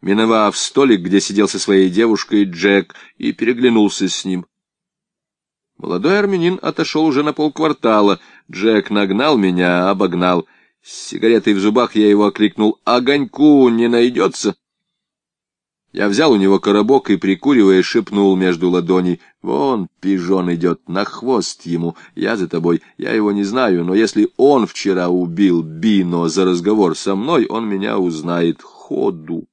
миновав столик, где сидел со своей девушкой Джек, и переглянулся с ним. Молодой армянин отошел уже на полквартала. Джек нагнал меня, обогнал. С сигаретой в зубах я его окликнул. «Огоньку не найдется?» Я взял у него коробок и, прикуривая, шепнул между ладоней. «Вон пижон идет, на хвост ему. Я за тобой. Я его не знаю, но если он вчера убил Бино за разговор со мной, он меня узнает. Ходу!»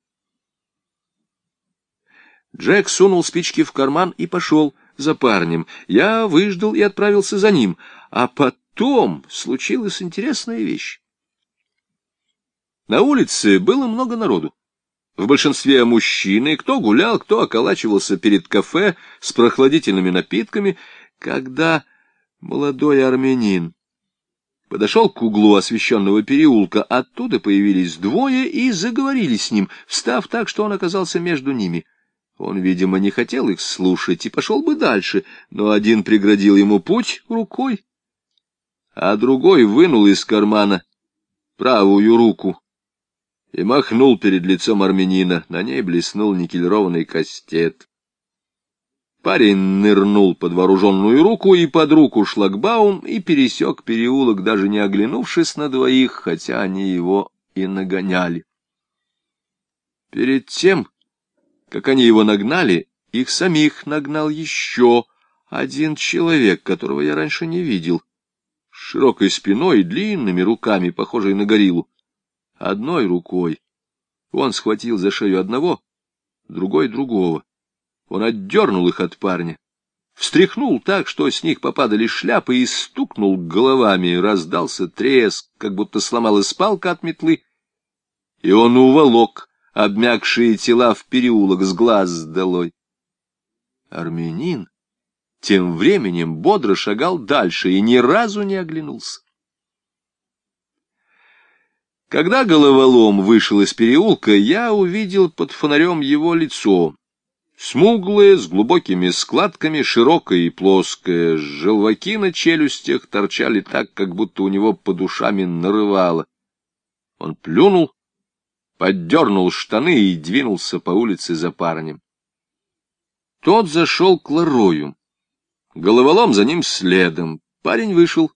Джек сунул спички в карман и пошел за парнем. Я выждал и отправился за ним. А потом случилась интересная вещь. На улице было много народу. В большинстве мужчины, кто гулял, кто околачивался перед кафе с прохладительными напитками, когда молодой армянин подошел к углу освещенного переулка, оттуда появились двое и заговорили с ним, встав так, что он оказался между ними — он, видимо, не хотел их слушать и пошел бы дальше, но один преградил ему путь рукой, а другой вынул из кармана правую руку и махнул перед лицом армянина. На ней блеснул никелированный кастет. Парень нырнул под вооруженную руку и под руку шлагбаум и пересек переулок, даже не оглянувшись на двоих, хотя они его и нагоняли. Перед тем как они его нагнали, их самих нагнал еще один человек, которого я раньше не видел, с широкой спиной и длинными руками, похожей на гориллу. Одной рукой он схватил за шею одного, другой — другого. Он отдернул их от парня, встряхнул так, что с них попадали шляпы, и стукнул головами, раздался треск, как будто сломалась палка от метлы, и он уволок обмякшие тела в переулок с глаз долой. Армянин тем временем бодро шагал дальше и ни разу не оглянулся. Когда головолом вышел из переулка, я увидел под фонарем его лицо. Смуглое, с глубокими складками, широкое и плоское, желваки на челюстях торчали так, как будто у него по душами нарывало. Он плюнул поддернул штаны и двинулся по улице за парнем. Тот зашел к Ларою. Головолом за ним следом. Парень вышел.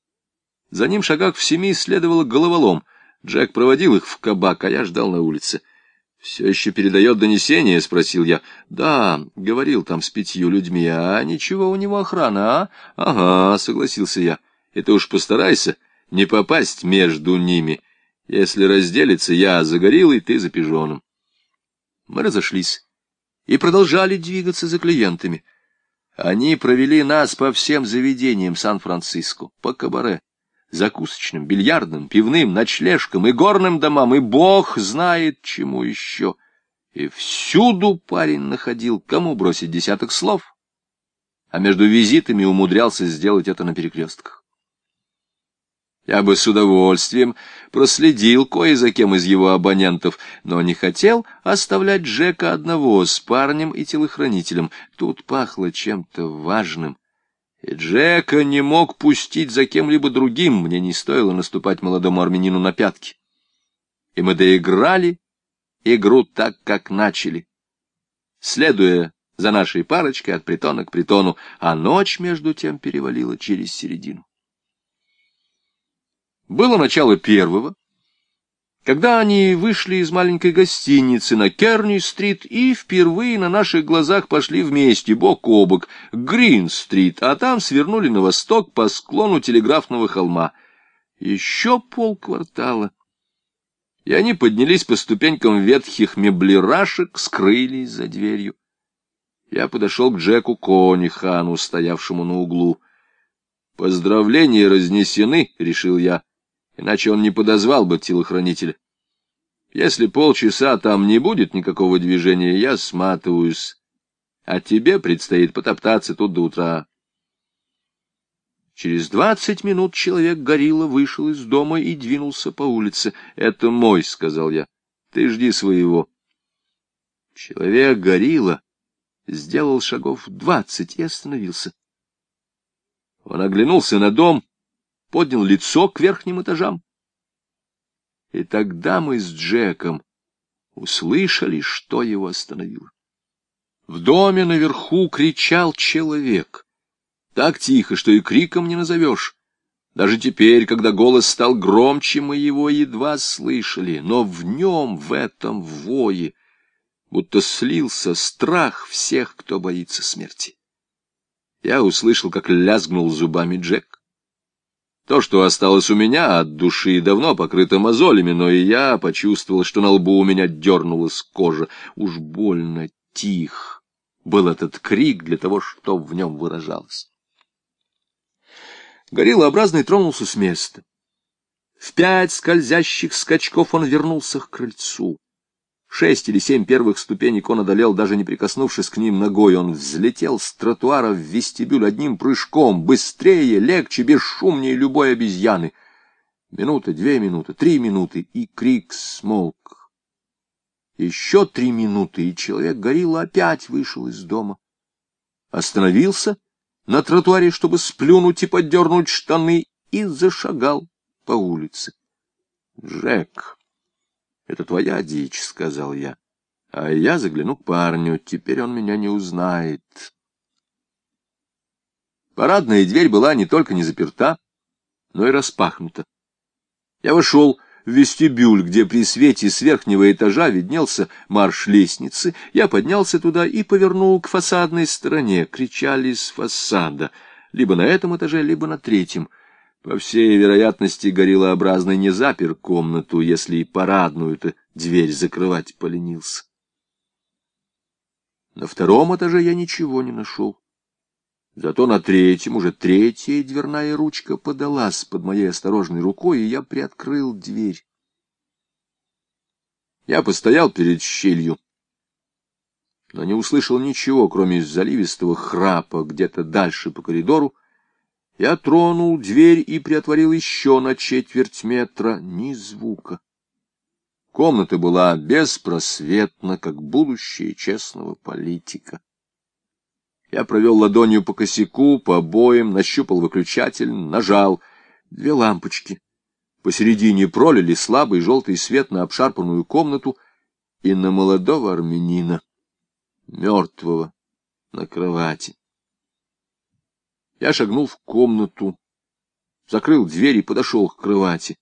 За ним шагах в семи следовало головолом. Джек проводил их в кабак, а я ждал на улице. — Все еще передает донесение? — спросил я. — Да, — говорил там с пятью людьми. — А ничего у него охрана, а? — Ага, — согласился я. — Это уж постарайся не попасть между ними. — если разделится, я за гориллой, ты за пижоном. Мы разошлись и продолжали двигаться за клиентами. Они провели нас по всем заведениям Сан-Франциско, по кабаре, закусочным, бильярдным, пивным, ночлежкам и горным домам, и бог знает чему еще. И всюду парень находил, кому бросить десяток слов, а между визитами умудрялся сделать это на перекрестках. Я бы с удовольствием проследил кое за кем из его абонентов, но не хотел оставлять Джека одного с парнем и телохранителем. Тут пахло чем-то важным. И Джека не мог пустить за кем-либо другим, мне не стоило наступать молодому армянину на пятки. И мы доиграли игру так, как начали, следуя за нашей парочкой от притона к притону, а ночь между тем перевалила через середину. Было начало первого, когда они вышли из маленькой гостиницы на Керни-стрит и впервые на наших глазах пошли вместе, бок о бок, Грин-стрит, а там свернули на восток по склону телеграфного холма. Еще полквартала. И они поднялись по ступенькам ветхих меблирашек, скрылись за дверью. Я подошел к Джеку Конихану, стоявшему на углу. «Поздравления разнесены», — решил я иначе он не подозвал бы телохранителя. Если полчаса там не будет никакого движения, я сматываюсь, а тебе предстоит потоптаться тут до утра. Через двадцать минут человек-горилла вышел из дома и двинулся по улице. — Это мой, — сказал я. — Ты жди своего. Человек-горилла сделал шагов двадцать и остановился. Он оглянулся на дом поднял лицо к верхним этажам. И тогда мы с Джеком услышали, что его остановило. В доме наверху кричал человек. Так тихо, что и криком не назовешь. Даже теперь, когда голос стал громче, мы его едва слышали, но в нем, в этом вое, будто слился страх всех, кто боится смерти. Я услышал, как лязгнул зубами Джек. То, что осталось у меня от души, давно покрыто мозолями, но и я почувствовал, что на лбу у меня дернулась кожа. Уж больно тих был этот крик для того, что в нем выражалось. Гориллообразный тронулся с места. В пять скользящих скачков он вернулся к крыльцу. Шесть или семь первых ступенек он одолел, даже не прикоснувшись к ним ногой. Он взлетел с тротуара в вестибюль одним прыжком, быстрее, легче, бесшумнее любой обезьяны. Минута, две минуты, три минуты, и крик смолк. Еще три минуты, и человек-горилла опять вышел из дома. Остановился на тротуаре, чтобы сплюнуть и поддернуть штаны, и зашагал по улице. Джек... Это твоя дичь, — сказал я. А я загляну к парню, теперь он меня не узнает. Парадная дверь была не только не заперта, но и распахнута. Я вошел в вестибюль, где при свете с верхнего этажа виднелся марш лестницы. Я поднялся туда и повернул к фасадной стороне. Кричали с фасада, либо на этом этаже, либо на третьем. По всей вероятности, гориллообразный не запер комнату, если и парадную-то дверь закрывать поленился. На втором этаже я ничего не нашел. Зато на третьем уже третья дверная ручка подалась под моей осторожной рукой, и я приоткрыл дверь. Я постоял перед щелью, но не услышал ничего, кроме заливистого храпа где-то дальше по коридору, я тронул дверь и приотворил еще на четверть метра, ни звука. Комната была беспросветна, как будущее честного политика. Я провел ладонью по косяку, по обоям, нащупал выключатель, нажал. Две лампочки. Посередине пролили слабый желтый свет на обшарпанную комнату и на молодого армянина, мертвого, на кровати. Я шагнул в комнату, закрыл дверь и подошел к кровати.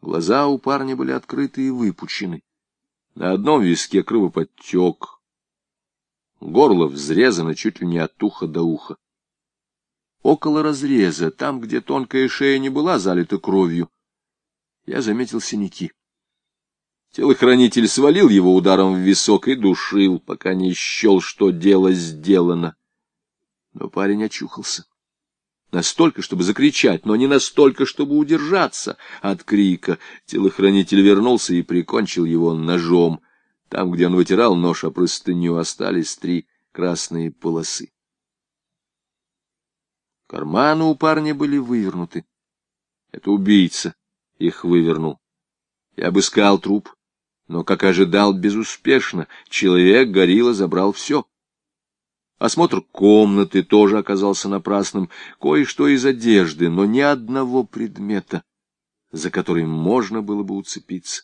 Глаза у парня были открыты и выпучены. На одном виске кровоподтек. Горло взрезано чуть ли не от уха до уха. Около разреза, там, где тонкая шея не была залита кровью, я заметил синяки. Телохранитель свалил его ударом в висок и душил, пока не счел, что дело сделано. Но парень очухался. Настолько, чтобы закричать, но не настолько, чтобы удержаться от крика. Телохранитель вернулся и прикончил его ножом. Там, где он вытирал нож о простыню, остались три красные полосы. Карманы у парня были вывернуты. Это убийца их вывернул. Я обыскал труп, но, как ожидал, безуспешно. Человек горилла забрал все. Осмотр комнаты тоже оказался напрасным. Кое-что из одежды, но ни одного предмета, за который можно было бы уцепиться.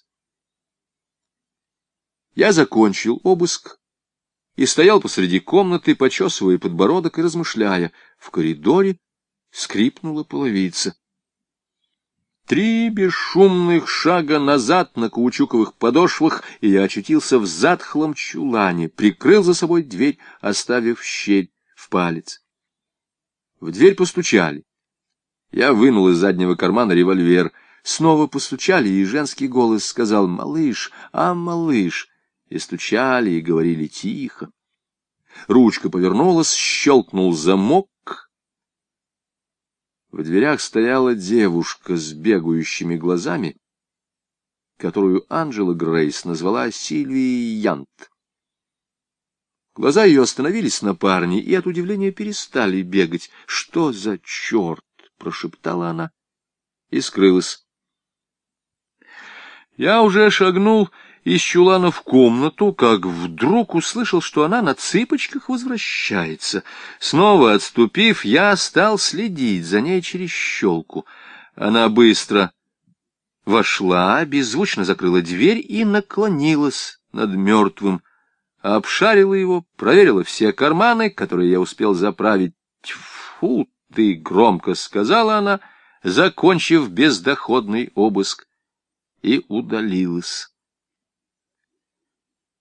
Я закончил обыск и стоял посреди комнаты, почесывая подбородок и размышляя. В коридоре скрипнула половица. Три бесшумных шага назад на каучуковых подошвах, и я очутился в затхлом чулане, прикрыл за собой дверь, оставив щель в палец. В дверь постучали. Я вынул из заднего кармана револьвер. Снова постучали, и женский голос сказал «Малыш, а, малыш!» И стучали, и говорили тихо. Ручка повернулась, щелкнул замок, в дверях стояла девушка с бегающими глазами, которую Анжела Грейс назвала Сильвией Янт. Глаза ее остановились на парне и от удивления перестали бегать. «Что за черт?» — прошептала она и скрылась. Я уже шагнул из чулана в комнату, как вдруг услышал, что она на цыпочках возвращается. Снова отступив, я стал следить за ней через щелку. Она быстро вошла, беззвучно закрыла дверь и наклонилась над мертвым, обшарила его, проверила все карманы, которые я успел заправить. «Тьфу ты!» — громко сказала она, закончив бездоходный обыск, и удалилась.